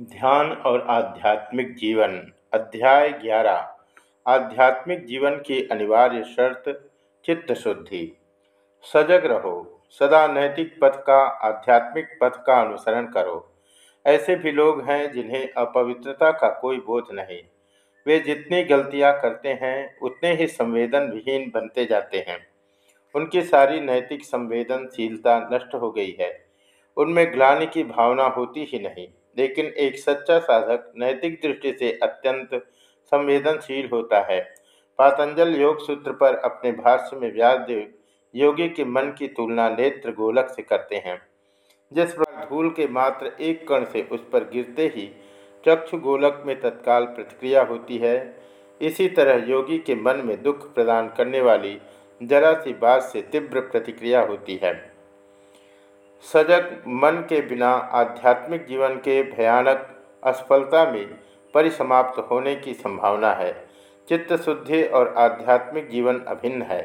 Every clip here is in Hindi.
ध्यान और आध्यात्मिक जीवन। अध्याय ग्यारह। आध्यात्मिक जीवन की अनिवार्य शर्त, चित्त शुद्धि। सजग रहो। सदा नैतिक पथ का, आध्यात्मिक पथ का अनुसरण करो। ऐसे भी लोग हैं जिन्हें अपवित्रता का कोई बोध नहीं। वे जितनी गलतियाँ करते हैं, उतने ही संवेदन विहीन बनते जाते हैं। उनकी सारी नैतिक संवेदनशीलता नष्ट हो गई है। उनमें ग्लानि की भावना होती ही नहीं। लेकिन एक सच्चा साधक नैतिक दृष्टि से अत्यंत संवेदनशील होता है। पातंजल योग सूत्र पर अपने भाष्य में व्यासदेव योगी के मन की तुलना नेत्र गोलक से करते हैं। जिस पर धूल के मात्र एक कण से उस पर गिरते ही चक्षु गोलक में तत्काल प्रतिक्रिया होती है, इसी तरह योगी के मन में दुख प्रदान करने वाली जरा सी बात से तीव्र प्रतिक्रिया होती है। सजग मन के बिना आध्यात्मिक जीवन के भयानक असफलता में परिसमाप्त होने की संभावना है। चित्त शुद्धि और आध्यात्मिक जीवन अभिन्न है।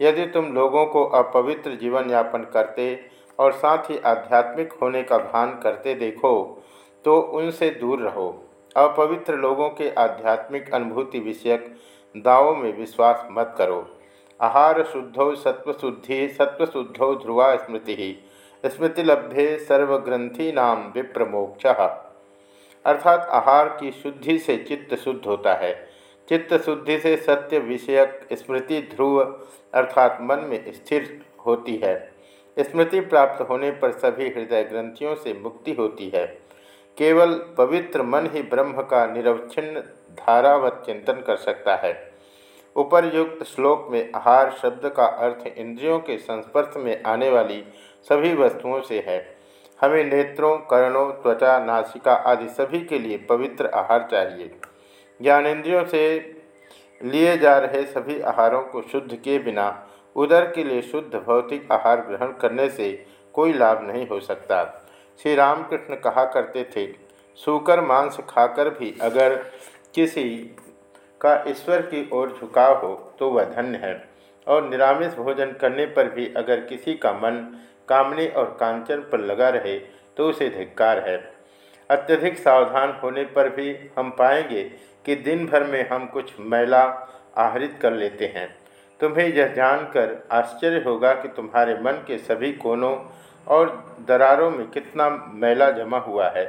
यदि तुम लोगों को अपवित्र जीवन यापन करते और साथ ही आध्यात्मिक होने का भान करते देखो तो उनसे दूर रहो। अपवित्र लोगों के आध्यात्मिक अनुभूति विषयक दावों में विश्वास मत करो। आहार शुद्धौ सत्वशुद्धि सत्वशुद्धौ ध्रुवा स्मृति स्मृतिलब्धे सर्वग्रंथि नाम विप्रमोक्ष। अर्थात आहार की शुद्धि से चित्त शुद्ध होता है। चित्त शुद्धि से सत्य विषयक स्मृति ध्रुव अर्थात मन में स्थिर होती है। स्मृति प्राप्त होने पर सभी हृदय ग्रंथियों से मुक्ति होती है। केवल पवित्र मन ही ब्रह्म का निरवच्छिन्न धारावत चिंतन कर सकता है। उपरयुक्त श्लोक में आहार शब्द का अर्थ इंद्रियों के संस्पर्श में आने वाली सभी वस्तुओं से है। हमें नेत्रों, कर्णों, त्वचा, नासिका आदि सभी के लिए पवित्र आहार चाहिए। ज्ञानेन्द्रियों से लिए जा रहे सभी आहारों को शुद्ध किए बिना उदर के लिए शुद्ध भौतिक आहार ग्रहण करने से कोई लाभ नहीं हो सकता। श्री रामकृष्ण कहा करते थे, सूकर मांस खाकर भी अगर किसी का ईश्वर की ओर झुकाव हो तो वह धन्य है। और निरामिष भोजन करने पर भी अगर किसी का मन कामने और कांचन पर लगा रहे तो उसे धिक्कार है। अत्यधिक सावधान होने पर भी हम पाएँगे कि दिन भर में हम कुछ मैला आहरित कर लेते हैं। तुम्हें यह जानकर आश्चर्य होगा कि तुम्हारे मन के सभी कोनों और दरारों में कितना मैला जमा हुआ है।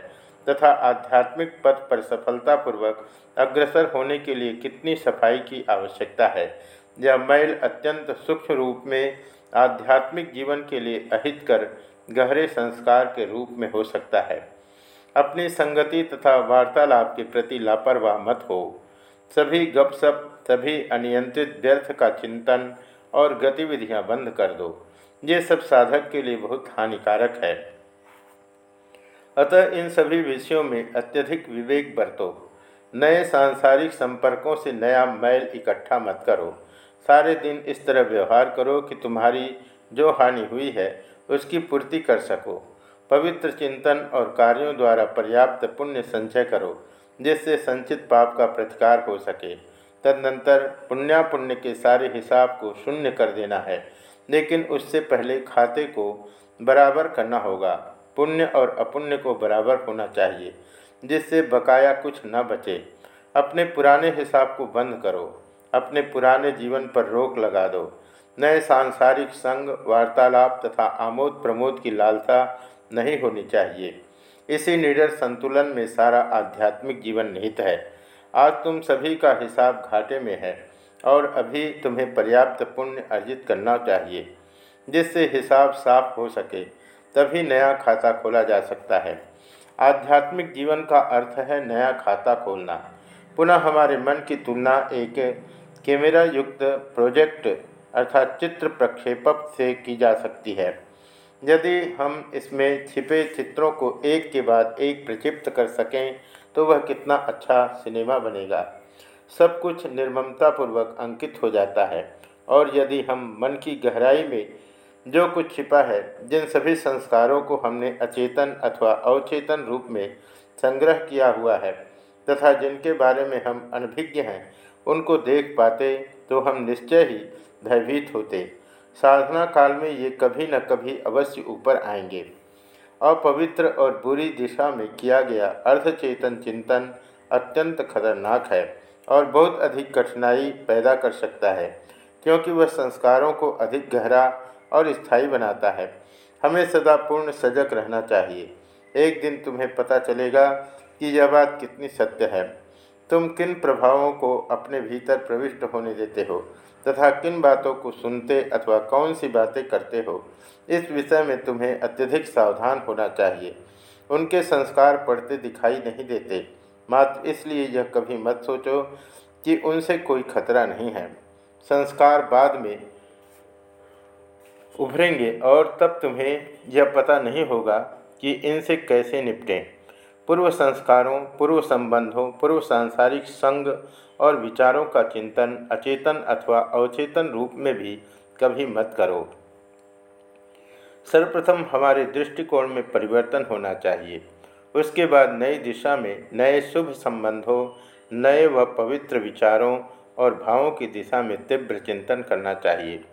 तथा आध्यात्मिक पथ पर सफलतापूर्वक अग्रसर होने के लिए कितनी सफ़ाई की आवश्यकता है? यह मैल अत्यंत सूक्ष्म रूप में आध्यात्मिक जीवन के लिए अहित कर गहरे संस्कार के रूप में हो सकता है। अपनी संगति तथा वार्तालाप के प्रति लापरवाह मत हो। सभी गपशप, सभी अनियंत्रित व्यर्थ का चिंतन और गतिविधियाँ बंद कर दो। ये सब साधक के लिए बहुत हानिकारक है। अतः इन सभी विषयों में अत्यधिक विवेक बरतो। नए सांसारिक संपर्कों से नया मैल इकट्ठा मत करो। सारे दिन इस तरह व्यवहार करो कि तुम्हारी जो हानि हुई है, उसकी पूर्ति कर सको। पवित्र चिंतन और कार्यों द्वारा पर्याप्त पुण्य संचय करो, जिससे संचित पाप का प्रतिकार हो सके। तदनंतर पुण्यापुण्य के सारे हिसाब को शून्य कर देना है, लेकिन उससे पहले खाते को बराबर करना होगा। पुण्य और अपुण्य को बराबर होना चाहिए, जिससे बकाया कुछ न बचे। अपने पुराने हिसाब को बंद करो, अपने पुराने जीवन पर रोक लगा दो। नए सांसारिक संग, वार्तालाप तथा आमोद प्रमोद की लालसा नहीं होनी चाहिए। इसी निडर संतुलन में सारा आध्यात्मिक जीवन निहित है। आज तुम सभी का हिसाब घाटे में है, और अभी तुम्हें पर्याप्त पुण्य अर्जित करना चाहिए, जिससे हिसाब साफ़ हो सके। तभी नया खाता खोला जा सकता है। आध्यात्मिक जीवन का अर्थ है नया खाता खोलना। पुनः हमारे मन की तुलना एक कैमरा युक्त प्रोजेक्ट अर्थात चित्र प्रक्षेपक से की जा सकती है। यदि हम इसमें छिपे चित्रों को एक के बाद एक प्रक्षिप्त कर सकें तो वह कितना अच्छा सिनेमा बनेगा। सब कुछ निर्ममतापूर्वक अंकित हो जाता है। और यदि हम मन की गहराई में जो कुछ छिपा है, जिन सभी संस्कारों को हमने अचेतन अथवा अवचेतन रूप में संग्रह किया हुआ है तथा जिनके बारे में हम अनभिज्ञ हैं, उनको देख पाते तो हम निश्चय ही भयभीत होते। साधना काल में ये कभी न कभी अवश्य ऊपर आएँगे। अपवित्र और बुरी दिशा में किया गया अर्धचेतन चिंतन अत्यंत खतरनाक है और बहुत अधिक कठिनाई पैदा कर सकता है, क्योंकि वह संस्कारों को अधिक गहरा और स्थायी बनाता है। हमें सदा पूर्ण सजग रहना चाहिए। एक दिन तुम्हें पता चलेगा कि यह बात कितनी सत्य है। तुम किन प्रभावों को अपने भीतर प्रविष्ट होने देते हो तथा किन बातों को सुनते अथवा कौन सी बातें करते हो, इस विषय में तुम्हें अत्यधिक सावधान होना चाहिए। उनके संस्कार पढ़ते दिखाई नहीं देते। मात्र इसलिए यह कभी मत सोचो कि उनसे कोई खतरा नहीं है। संस्कार बाद में उभरेंगे और तब तुम्हें यह पता नहीं होगा कि इनसे कैसे निपटें। पूर्व संस्कारों, पूर्व संबंधों, पूर्व सांसारिक संग और विचारों का चिंतन अचेतन अथवा अवचेतन रूप में भी कभी मत करो। सर्वप्रथम हमारे दृष्टिकोण में परिवर्तन होना चाहिए। उसके बाद नई दिशा में नए शुभ संबंधों, नए व पवित्र विचारों और भावों की दिशा में तीव्र चिंतन करना चाहिए।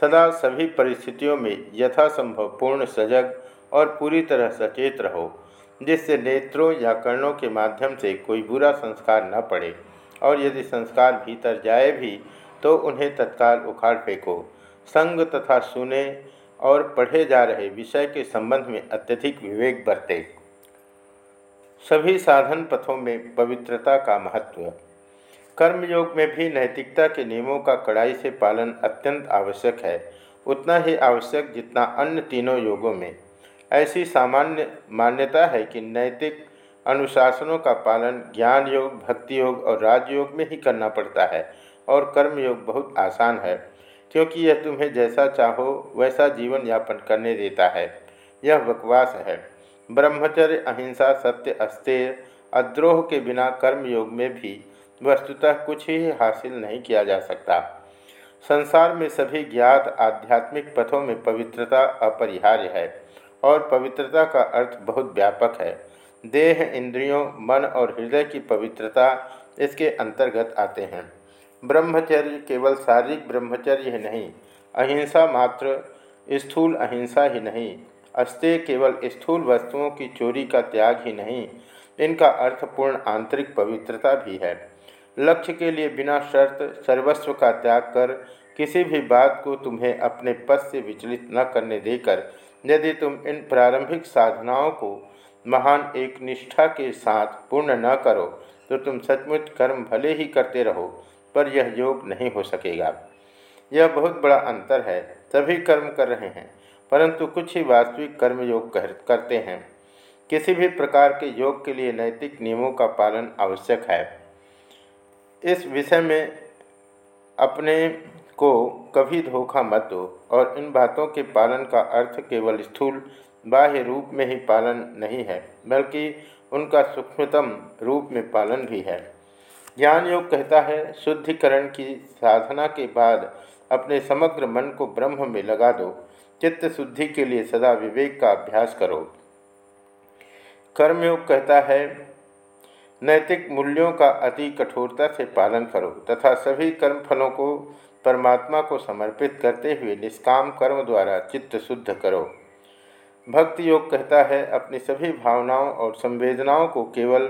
सदा सभी परिस्थितियों में यथासंभव पूर्ण सजग और पूरी तरह सचेत रहो, जिससे नेत्रों या कर्णों के माध्यम से कोई बुरा संस्कार न पड़े। और यदि संस्कार भीतर जाए भी तो उन्हें तत्काल उखाड़ फेंको। संग तथा सुने और पढ़े जा रहे विषय के संबंध में अत्यधिक विवेक बरते। सभी साधन पथों में पवित्रता का महत्व। कर्मयोग में भी नैतिकता के नियमों का कड़ाई से पालन अत्यंत आवश्यक है। उतना ही आवश्यक जितना अन्य तीनों योगों में। ऐसी सामान्य मान्यता है कि नैतिक अनुशासनों का पालन ज्ञान योग भक्ति योग और राजयोग में ही करना पड़ता है और कर्मयोग बहुत आसान है, क्योंकि यह तुम्हें जैसा चाहो वैसा जीवन यापन करने देता है। यह बकवास है। ब्रह्मचर्य, अहिंसा, सत्य, अस्तेय अद्रोह के बिना कर्मयोग में भी वस्तुतः कुछ ही हासिल नहीं किया जा सकता। संसार में सभी ज्ञात आध्यात्मिक पथों में पवित्रता अपरिहार्य है और पवित्रता का अर्थ बहुत व्यापक है। देह, इंद्रियों, मन और हृदय की पवित्रता इसके अंतर्गत आते हैं। ब्रह्मचर्य केवल शारीरिक ब्रह्मचर्य ही नहीं, अहिंसा मात्र, स्थूल अहिंसा ही नहीं अस्तेय केवल स्थूल वस्तुओं की चोरी का त्याग ही नहीं, इनका अर्थपूर्ण आंतरिक पवित्रता भी है। लक्ष्य के लिए बिना शर्त सर्वस्व का त्याग कर किसी भी बात को तुम्हें अपने पद से विचलित न करने देकर, यदि तुम इन प्रारंभिक साधनाओं को महान एक निष्ठा के साथ पूर्ण न करो तो तुम सचमुच कर्म भले ही करते रहो, पर यह योग नहीं हो सकेगा। यह बहुत बड़ा अंतर है, सभी कर्म कर रहे हैं, परंतु कुछ ही वास्तविक कर्म योग करते हैं। किसी भी प्रकार के योग के लिए नैतिक नियमों का पालन आवश्यक है। इस विषय में अपने को कभी धोखा मत दो और इन बातों के पालन का अर्थ केवल स्थूल, बाह्य रूप में ही पालन नहीं है, बल्कि उनका सूक्ष्मतम रूप में पालन भी है। ज्ञान योग कहता है, शुद्धिकरण की साधना के बाद अपने समग्र मन को ब्रह्म में लगा दो, चित्त शुद्धि के लिए सदा विवेक का अभ्यास करो। कर्मयोग कहता है नैतिक मूल्यों का अति कठोरता से पालन करो तथा सभी कर्म फलों को परमात्मा को समर्पित करते हुए निष्काम कर्म द्वारा चित्त शुद्ध करो। भक्ति योग कहता है, अपनी सभी भावनाओं और संवेदनाओं को केवल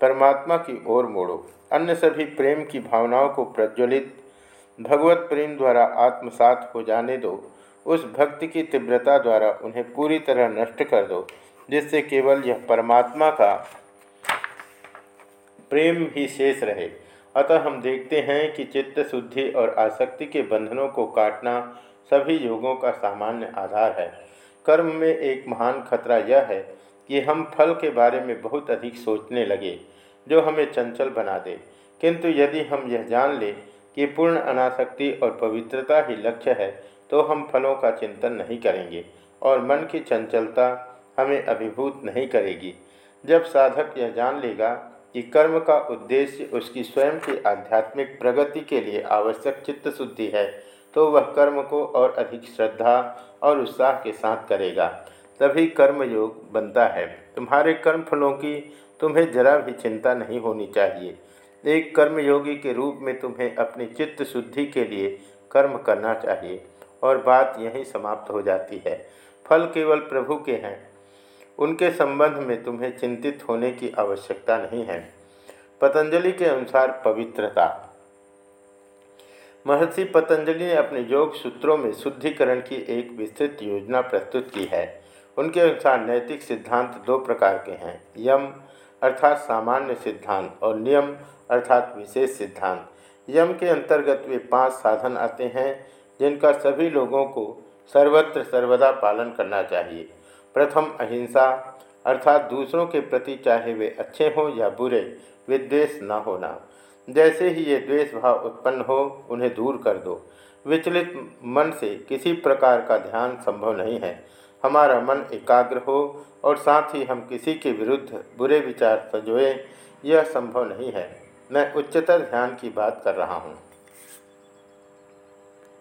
परमात्मा की ओर मोड़ो। अन्य सभी प्रेम की भावनाओं को प्रज्वलित, भगवत प्रेम द्वारा आत्मसात हो जाने दो। उस भक्ति की तीव्रता द्वारा उन्हें पूरी तरह नष्ट कर दो, जिससे केवल यह परमात्मा का प्रेम ही शेष रहे। अतः हम देखते हैं कि चित्त शुद्धि और आसक्ति के बंधनों को काटना सभी योगों का सामान्य आधार है। कर्म में एक महान खतरा यह है कि हम फल के बारे में बहुत अधिक सोचने लगे, जो हमें चंचल बना दे। किंतु यदि हम यह जान लें कि पूर्ण अनासक्ति और पवित्रता ही लक्ष्य है तो हम फलों का चिंतन नहीं करेंगे और मन की चंचलता हमें अभिभूत नहीं करेगी। जब साधक यह जान लेगा कि कर्म का उद्देश्य उसकी स्वयं की आध्यात्मिक प्रगति के लिए आवश्यक चित्त शुद्धि है तो वह कर्म को और अधिक श्रद्धा और उत्साह के साथ करेगा। तभी कर्म योग बनता है। तुम्हारे कर्म फलों की तुम्हें जरा भी चिंता नहीं होनी चाहिए। एक कर्मयोगी के रूप में तुम्हें अपनी चित्त शुद्धि के लिए कर्म करना चाहिए, और बात यहीं समाप्त हो जाती है। फल केवल प्रभु के हैं उनके संबंध में तुम्हें चिंतित होने की आवश्यकता नहीं है। पतंजलि के अनुसार पवित्रता। महर्षि पतंजलि ने अपने योग सूत्रों में शुद्धिकरण की एक विस्तृत योजना प्रस्तुत की है। उनके अनुसार नैतिक सिद्धांत दो प्रकार के हैं। यम अर्थात सामान्य सिद्धांत और नियम अर्थात विशेष सिद्धांत। यम के अंतर्गत वे पाँच साधन आते हैं, जिनका सभी लोगों को सर्वत्र सर्वदा पालन करना चाहिए। प्रथम अहिंसा अर्थात दूसरों के प्रति चाहे वे अच्छे हों या बुरे विद्वेष न होना। जैसे ही ये द्वेष भाव उत्पन्न हो, उन्हें दूर कर दो। विचलित मन से किसी प्रकार का ध्यान संभव नहीं है। हमारा मन एकाग्र हो और साथ ही हम किसी के विरुद्ध बुरे विचार सजोए, यह संभव नहीं है। मैं उच्चतर ध्यान की बात कर रहा हूँ।